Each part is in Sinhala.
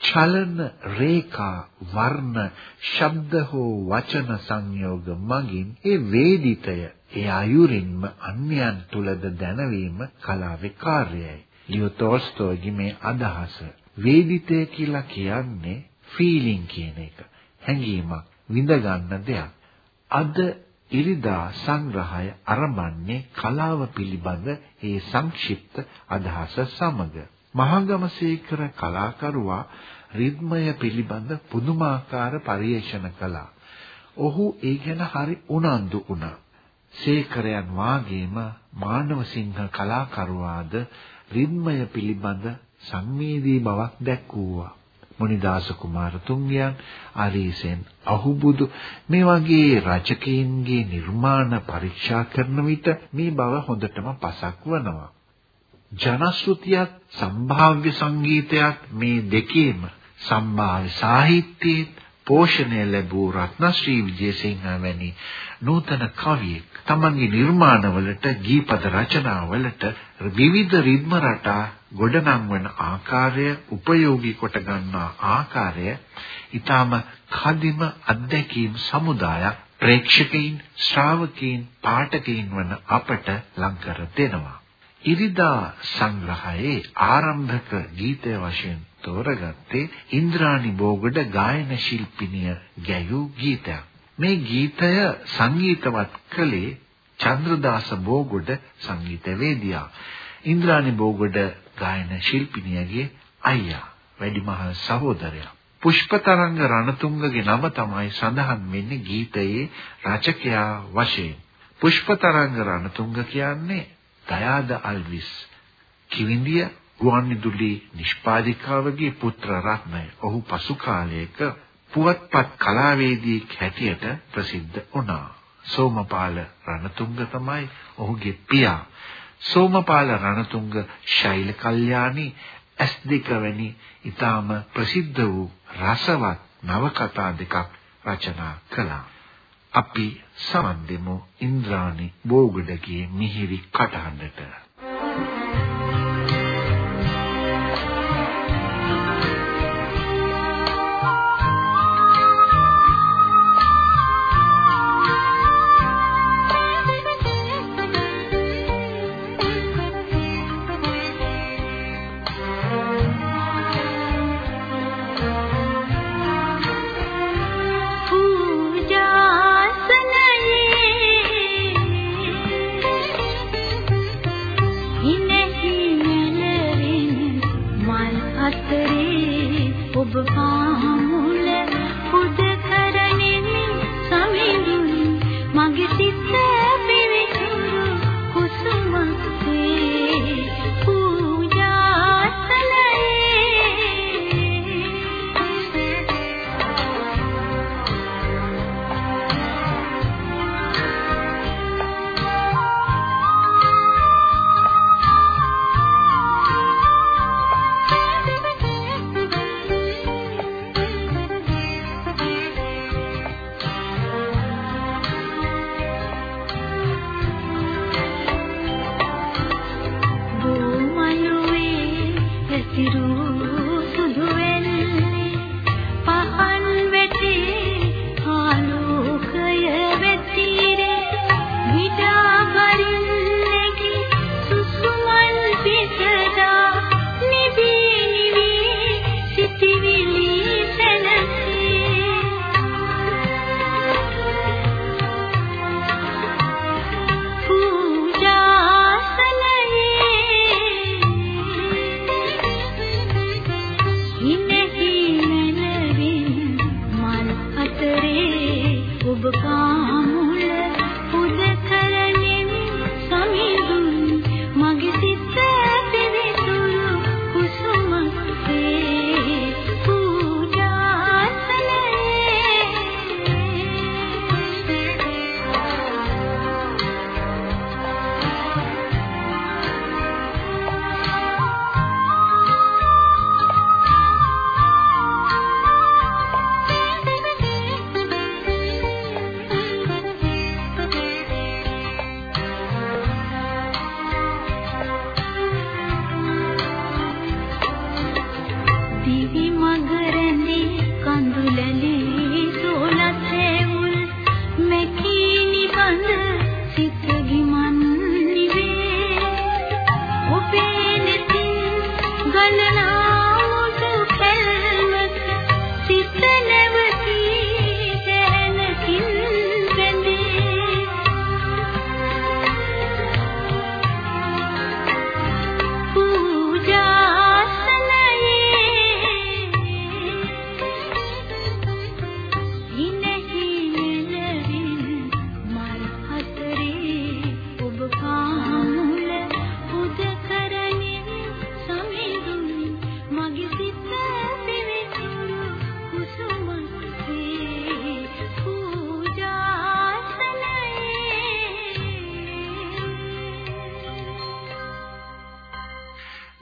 චලන රේඛා වර්ණ ශබ්ද හෝ වචන සංයෝග මගින් ඒ වේදිතය ඒ අයුරින්ම අන්‍යයන් තුලද දැනවීම කලාවේ කාර්යයයි. ලියෝ තෝල්ස්තෝගේ මේ අදහස වේදිතය කියලා කියන්නේ ෆීලිං කියන එක. හැඟීමක් විඳ ගන්න දෙයක්. අද ඉරිදා සංග්‍රහය ආරම්භන්නේ කලාව පිළිබඳ ඒ සංක්ෂිප්ත අදහස සමග. මහගමසේකර කලාකරුවා රිද්මය පිළිබඳ පුදුමාකාර පරිශන කළා. ඔහු ඒ ගැන හරි උනන්දු වුණා. සේකරයන් වාගේම මානවසිංහ කලාකරුවාද රිද්මය පිළිබඳ සංවේදී බවක් දැක්වුවා. මොනිදාස කුමාරතුංගයන් ආරීසෙන් අහුබුදු මේ වගේ රචකයින්ගේ නිර්මාණ පරීක්ෂා කරන විට මේ බව හොඳටම පසක් වනවා. ජනශ්‍රුතියත් සම්භාව්‍ය සංගීතයත් මේ දෙකේම සම්භාව්‍ය සාහිත්‍යයේ පෝෂණය ලැබූ රත්නශ්‍රී විජේසිංහ වැනි නූතන කවියෙක්. තමන්ගේ නිර්මාණවලට ගීපද රචනාවලට විවිධ රිද්ම රටා ගොඩනංවන ආකාරය උපයෝගී කොට ගන්නා ආකාරය ඊටම කදිම අත්දැකීම් සමුදායක් ප්‍රේක්ෂකයින් ශ්‍රාවකයින් පාඨකයින් වන අපට ලං කර දෙනවා. ඉරිදා සංග්‍රහයේ ආරම්භක ගීතය වශයෙන් තෝරගත්තේ ඉන්ද්‍රාණි බෝගඩ ගායන ශිල්පිනිය ගැයූ ගීතයක්. මේ ගීතය සංගීතවත් කළේ චන්ද්‍රදාස බෝගොඩ සංගීතවේදියා. ඉන්ද්‍රාණි බෝගොඩ ගායන ශිල්පිනියගේ අයියා වැඩිමහල් සහෝදරයා. පුෂ්පතරංග රණතුංගගේ නම තමයි සඳහන් වෙන්නේ ගීතයේ රචකයා වශයෙන්. පුෂ්පතරංග රණතුංග කියන්නේ දයාද අල්විස් කිවිඳිය ගුවන්විදුලි නිෂ්පාදිකාවගේ පුත්‍ර රත්නය. ඔහු පසු කාලයක පුවත්පත් කලාවේදියෙක් හැටියට ප්‍රසිද්ධ වුණා. සෝමපාල රණතුංග තමයි ඔහුගේ පියා. සෝමපාල රණතුංග ශෛල කල්යාණි ඇස් දෙක වැනි ඊටාම ප්‍රසිද්ධ වූ රසවත් නවකතා දෙකක් රචනා කළා. අපි සමන් දෙමු ඉන්ද්‍රාණි බෝගඩගේ මිහිරි කටහඬට.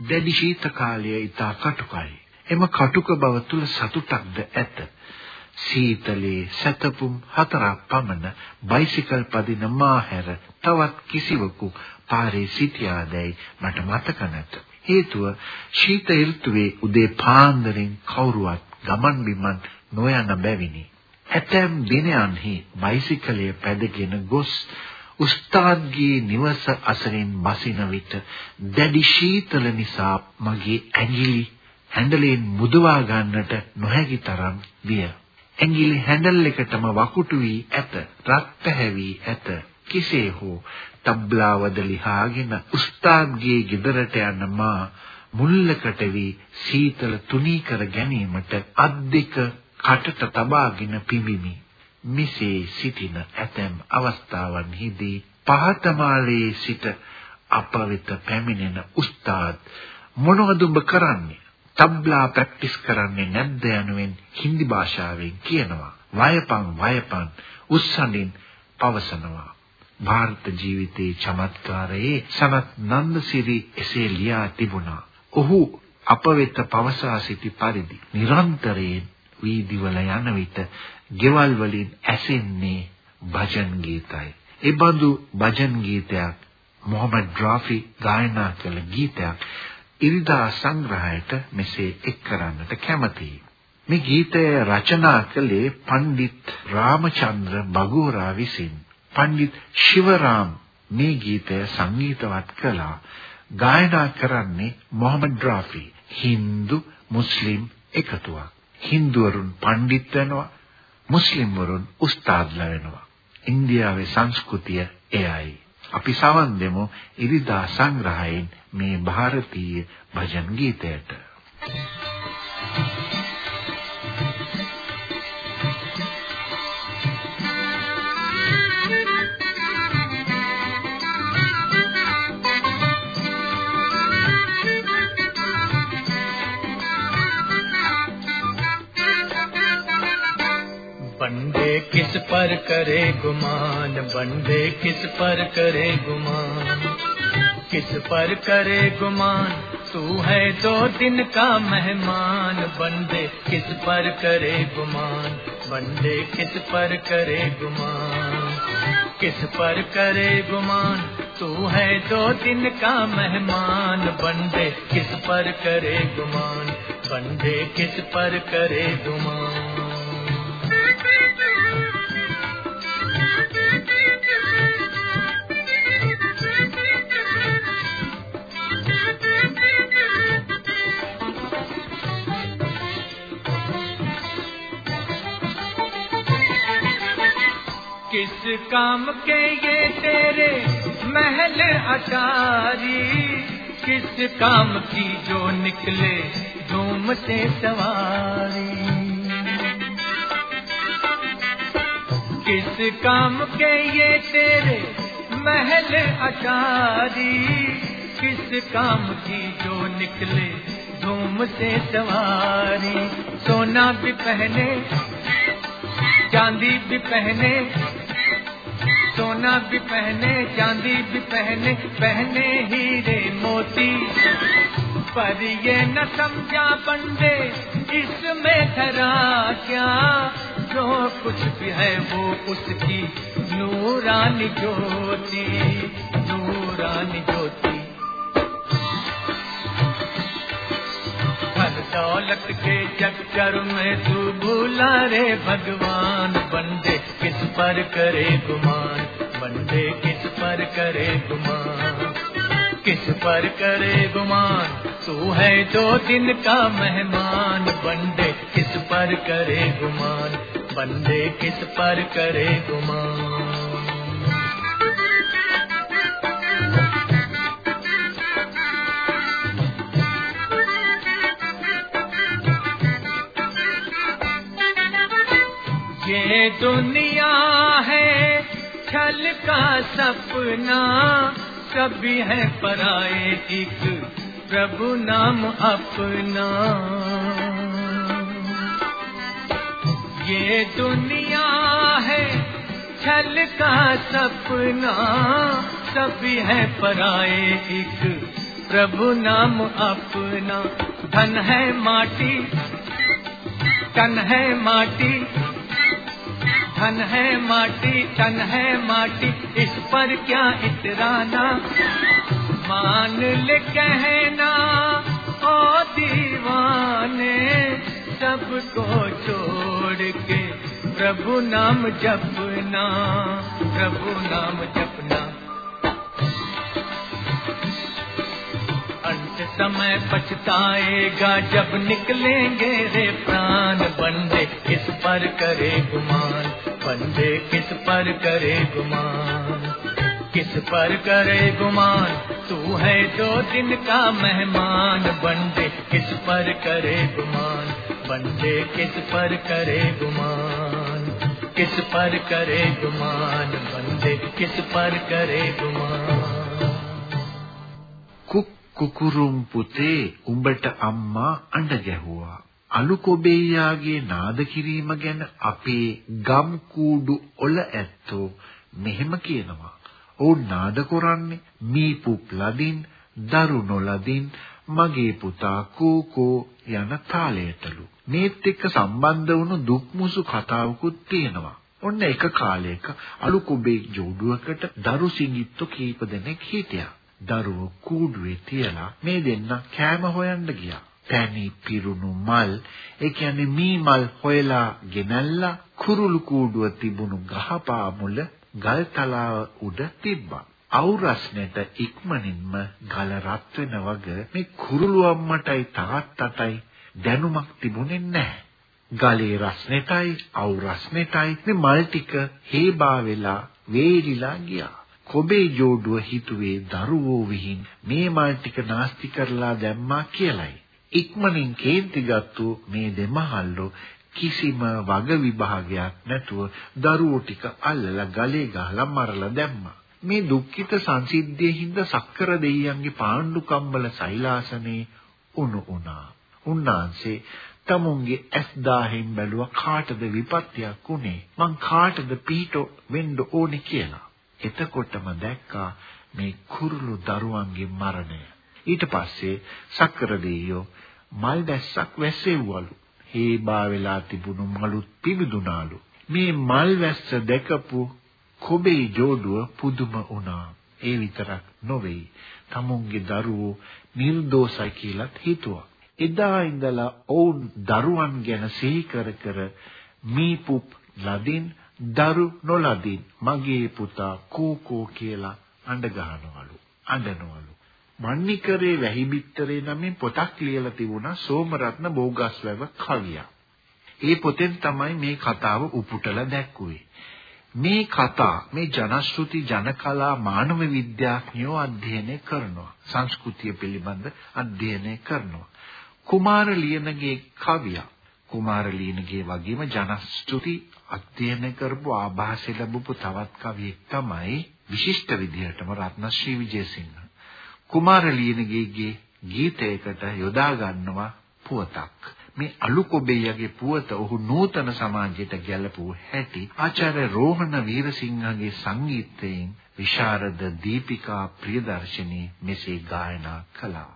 දැඩි ශීත කාලය ඊතා කටුකයි. එම කටුක බව තුල සතුටක්ද ඇත. සීතලේ සතපුම් හතරක් පමණ බයිසිකල් පදින මාහැර තවත් කිසිවකු පාරේ සිටියාදැයි මට මතක නැත. හේතුව ශීත ඍතුවේ උදේ පාන්දරින් කවුරුවත් ගමන් බිමන් නොයන බැවිනි. ඇතැම් දිනයන්හි බයිසිකලය පැදගෙන ගොස් උස්තාද්ගේ නිවස අසරින් බසින විට දැඩි ශීතල නිසා මගේ ඇඟිලි හැන්ඩලෙන් මුදවා ගන්නට නොහැකි තරම් විය. ඇඟිලි හැන්ඩල් එකටම වකුටු වී ඇත, රත් පැහැවි ඇත. කෙසේ හෝ තබ්ලාවද ලිහාගෙන උස්තාද්ගේ ගෙදරට යන මා මුල්ලකට වී සීතල තුනී කර ගැනීමට අත් දෙක කටට තබාගෙන පිඹිමි. මිසේ සිටින ඇතැම් අවස්ථාවන්හිදී පහතමාලයේ සිට අප වෙත පැමිණෙන උස්තාද් මොනවද ඔබ කරන්නේ? තබ්ලා ප්‍රැක්ටිස් කරන්නේ නැද්ද යනුවෙන් හින්දි භාෂාවෙන් කියනවා. වයපන් වයපන් උස්සනින් පවසනවා. ಭಾರತ ජීවිතයේ චමත්කාරයේ සනත් නන්දසිරි එසේ ලියා තිබුණා. ඔහු අප වෙත පවසා සිටි පරිදි නිරන්තරයෙන් වීදිවල යන විට ගෙවල් වලින් ඇසෙන්නේ භජන් ගීතයි. ඒ බඳු භජන් ගීතයක් මොහමඩ් රාෆි ගායනා කළ ගීතයක් ඉරිදා සංග්‍රහයට මෙසේ එක් කරන්නට කැමතියි. මේ ගීතය රචනා කළේ පණ්ඩිත් රාමචන්ද්‍ර බගෝරා විසින්. පණ්ඩිත් ශිවරාම් මේ ගීතය සංගීතවත් කළා. ගායනා කරන්නේ මොහමඩ් රාෆි. Hindu මුස්ලිම් එකතුවක්. Hinduවරුන් පණ්ඩිත් වෙනවා මුස්ලිම් වරුන් උස්තාද්ලා වෙනවා. ඉන්දියාවේ සංස්කෘතිය එයයි. අපි සවන් දෙමු ඉරිදා සංග්‍රහයෙන් මේ ಭಾರತೀಯ භජන් ගීතයට. Thank you. پر کرے گمان، بندے کس پر کرے گمان؟ کس پر کرے گمان؟ تو ہے دو دن کا مہمان، بندے کس پر کرے گمان؟ بندے کس پر کرے گمان؟ کس پر کرے گمان؟ تو ہے دو دن کا مہمان، بندے کس پر کرے گمان؟ بندے کس پر کرے گمان؟ کس کام کے یہ تیرے محل اچاری کس کام کی جو نکلے دھوم سے سواری؟ کس کام کے یہ تیرے محل اچاری کس کام کی جو نکلے دھوم سے سواری؟ سونا بھی پہنے، چاندی بھی پہنے سونا بھی پہنے، چاندی بھی پہنے پہنے ہیرے موتی۔ پر یہ نہ سمجھا بندے، اس میں دھرا کیا؟ جو کچھ بھی ہے وہ اس کی نوران جوتی نوران جوتی۔ ہر دولت کے چکر میں تو بھولا رے بھگوان بندے۔ کس پر کرے گمان؟ بندے کس پر کرے گمان؟ کس پر کرے گمان؟ تو ہے جو دن کا مہمان، بندے کس پر کرے گمان؟ بندے کس پر کرے گمان؟ یہ دنیا ہے، چھل کا سپنا کبھی ہے پرائے ایک، پربھو نام اپنا۔ یہ دنیا ہے، چھل کا سپنا کبھی ہے پرائے ایک، پربھو نام اپنا۔ دھن ہے ماٹی، تن ہے ماٹی۔ تھن ہے ماٹی تن ہے ماٹی، اس پر کیا اترانا؟ مان لے کہنا، او دیوانے، سب کو چھوڑ کے، پربھو نام جپنا، پربھو نام جپنا۔ سمے پچھتائے گا، جب نکلیں گے رے پران بندے کس پر کرے گمان۔ بندے، کس پر کرے گمان؟ کس پر کرے گمان؟ تو ہے دو دن کا مہمان۔ بندے، کس پر کرے گمان؟ بندے، کس پر کرے گمان؟ کس پر کرے گمان؟ بندے، کس پر کرے گمان؟ කුකුරුම් පුතේ උඹට අම්මා අඬ ගැහුවා අලු කොබෙයියාගේ නාද කිරීම ගැන අපේ ගම් කූඩු ඔල ඇත්තෝ මෙහෙම කියනවා. ඔවුන් නාද කරන්නේ මී පුප් ලදින් දරු නොලදින් මගේ පුතා කෝකෝ යන තාලයටලු. මේත් එක්ක සම්බන්ධ වුණු දුක්මුසු කතාවකුත් තියෙනවා. ඔන්න එක කාලයක අලු කුබේ ජෝඩුවකට දරු සිඟිත්තු කීප දෙනෙක් හිටියා. දරුවෝ කූඩුවේ තියලා මේ දෙන්න කෑම හොයන්න ගියා. පැණි පිරුණු මල් ඒ කියන්නේ මී මල් හොයලා ගෙනල්ලා කුරුළු කූඩුව තිබුණු ගහපා මුල ගල් තලාව උඩ තිබ්බා. අවුරස්නෙට ඉක්මනින්ම ගල රත් වෙන වගේ මේ කුරුළු අම්මටයි තාත්තටයි දැනුමක් තිබුණේ නැහැ. ගලේ රස්නෙටයි අවුරස්නෙටයි මේ මල් ටික හේබා වෙලා වේලිලා ගියා. කොබේ ජෝඩුව හිතුවේ දරුවෝ විහිං මේ මල් ටික නාස්ති කරලා දැම්මා කියලයි. ඉක්මනින් කේන්ති ගත්තු මේ දෙමහල්ලෝ කිසිම වග විභාගයක් නැතුව දරුවෝ ටික අල්ලලා ගලේ ගහලා මරලා දැම්මා. මේ දුක්ඛිත සංසිද්ධියේ හින්දා සක්කර දෙයියන්ගේ පාණ්ඩු කම්බල සෛලාසනේ උණු උනා. උන්නාන්සේ තමුන්ගේ ඇස් දාහෙන් බැලුවා කාටද විපත්තියක් උනේ මං කාටද පිහිට වෙන්න ඕනේ කියලා. එතකොටම දැක්කා මේ කුරුළු දරුවන්ගේ මරණය. ඊට පස්සේ සක්කර දෙයියෝ මල් දැස්සක් වැස්සෙව්වලු. හේබා වෙලා තිබුණු මලුත් පිබිදුනාලු. මේ මල් වැස්ස දැකපු කොබේ ජෝඩුව පුදුම වුණා. ඒ විතරක් නොවේ. තමුන්ගේ දරුවෝ නිර්දෝෂයි කියලාත් හිතුවා. එදා ඉඳලා ඔවුන් දරුවන් ගැන සිහි කර කර මීපුප් ලදින් දරු නොලදින් මගේ පුතා කෝකෝ කියලා අඬ ගහනවලු අඬනවලු මන්නිකරේ වැහිබිත්තරේ නමින් පොතක් ලියලා තිබුණා සෝමරත්න බෝගස්වැව කවියා. ඒ පොතෙන් තමයි මේ කතාව උපුටලා දැක්ුවේ. මේ කතා මේ ජනශ්‍රුති ජනකලා මානව විද්‍යාඥයෝ අධ්‍යයනය කරනවා. සංස්කෘතිය පිළිබඳ අධ්‍යයනය කරනවා. කුමාර ලියනගේ කවියා කුමාර ලියනගේ වගේම ජනශ්‍රුති අධ්‍යයනය කරපු ආభాසය ලැබපු තවත් කවියෙක් තමයි විශිෂ්ට විදිහටම රත්නශ්‍රී විජේසිංහ. කුමාර ලියනගේගේ ගීතයකට යොදා ගන්නවා පුවතක්. මේ අලුකොබෙයගේ පුවත ඔහු නූතන සමාජයට ගැලපුව හැටි ආචාර්ය රෝහණ වීරසිංහගේ සංගීතයෙන් විශාරද දීපිකා ප්‍රියදර්ශිනී මෙසේ ගායනා කළා.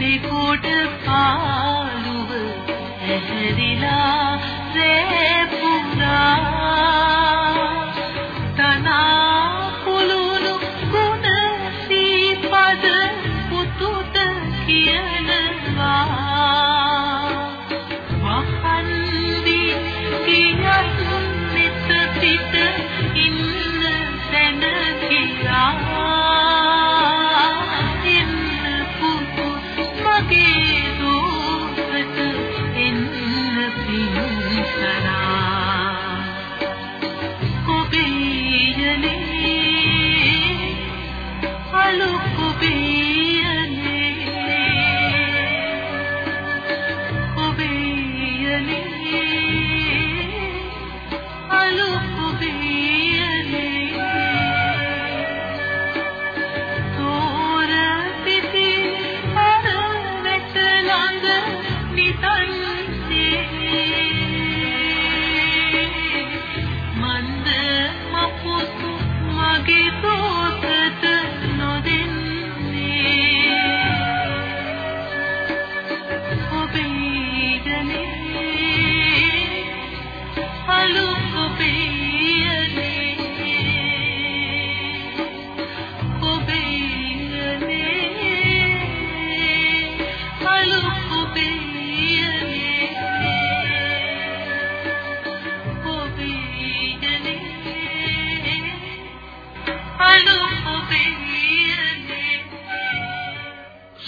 දෙකොට පාළුව ඇහැරිලා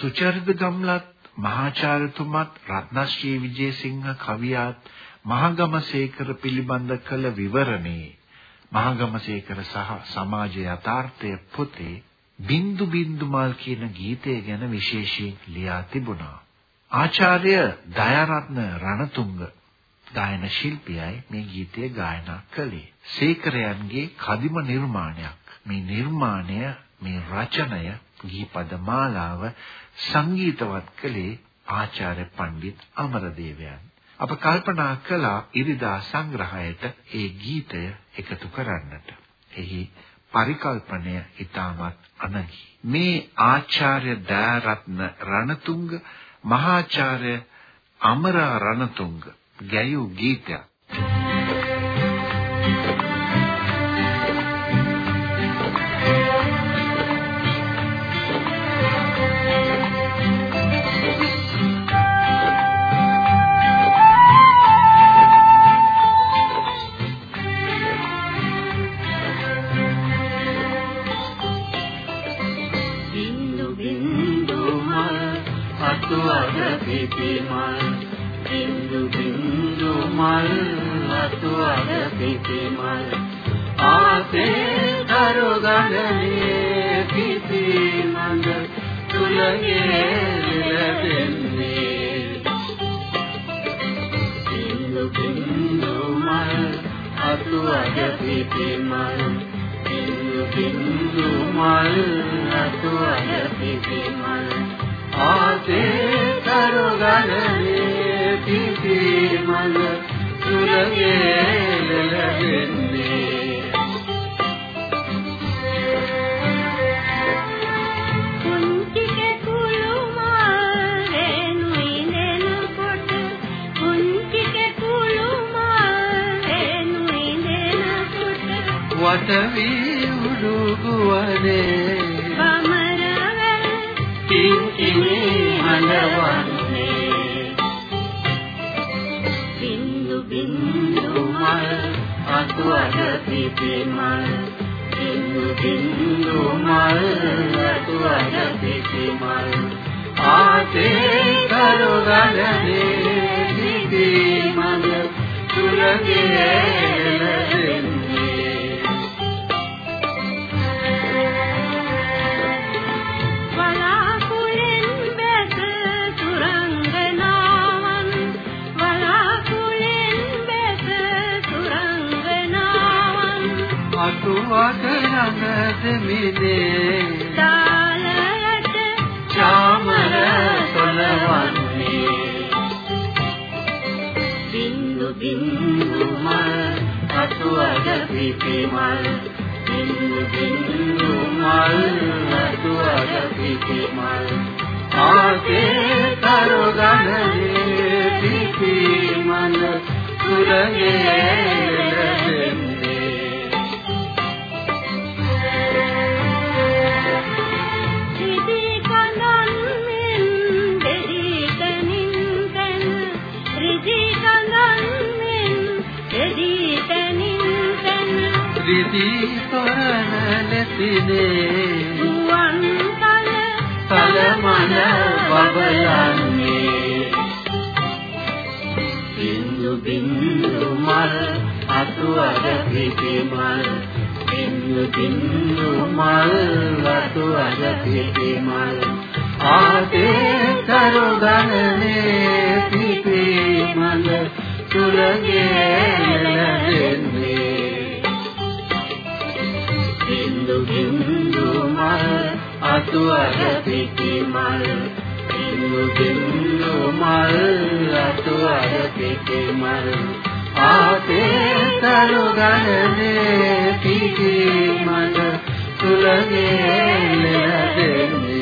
සුචරිත ගම්ලත් මහාචාර්යතුමත් රත්නශ්‍රී විජේසිංහ කවියාත් මහගමසේකර පිළිබඳ කළ විවරණේ මහගමසේකර සහ සමාජ යථාර්ථය පොතේ බින්දු බින්දු මල් කියන ගීතය ගැන විශේෂයෙන් ලියා තිබුණා. ආචාර්ය දයාරත්න රණතුංග ගායන ශිල්පියයි මේ ගීතය ගායනා කළේ. සේකරයන්ගේ කදිම නිර්මාණයක්. මේ නිර්මාණය මේ රචනය ගීපද මාලාව සංගීතවත් කළේ ආචාර්ය පණ්ඩිත් අමරදේවයන්. අප කල්පනා කළා ඉරිදා සංග්‍රහයට ඒ ගීතය එකතු කරන්නට. එහි පරිකල්පනය ඊටමත් අනගි. මේ ආචාර්ය දයාරත්න රණතුංග මහාචාර්ය අමර රණතුංග ගැයූ ගීතයක්. පිපිමල් බින්දු බින්දු මල් අතුවද පිපිමල් ආසේ කරුගණනේ පිපිමල් තුලගේ ලැබෙන්නේ බින්දු බින්දු මල් අතුවද පිපිමල් බින්දු බින්දු මල් අතුවද පිපිමල් ආසේ කරුගණනේ පිපිමල් තුලගේ ලැබෙන්නේ කුංචි කෙකුළු මාරෙනුයි නෙනකොට කුංචි කෙකුළු මාරෙනුයි නෙනකොට. වටවි උඩුගුවනේ. බමරවැල් කිංකිණි හඬවන්නේ බින්දු බින්දු මල් අතුවද පිපිමල්. බින්දු බින්දු මල් අතුවද පිපිමල්. ආසේ කරුගණනේ පිපිමල්. තුලගේ ලැබෙන්නේ අතුවද රඟදෙමිනේ තාලයට චාමර සොලවන්නේ. බින්දු බින්දු මල් අතුවද පිපිමල් බින්දු බින්දු මල් අතුවද පිපිමල් ආසේ කරුගණනේ පිපිමල් සුරගේ රිදී තොරණ නැතිනේ ගුවන් තල කලමන බබලන්නේ බින්දු බින්දු මල් අතුවද පිපිමල් බින්දු බින්දු මල් අතුවද පිපිමල් ආසේ කරුගණනේ පිපිමල් තුලගේ ලැබෙන්නේ අතුවද පිපිමල් බින්දු බින්දු මල් අතුවද පිපිමල් ආසේ කරුගණනේ පිපිමල් තුලගේ ලැබෙන්නේ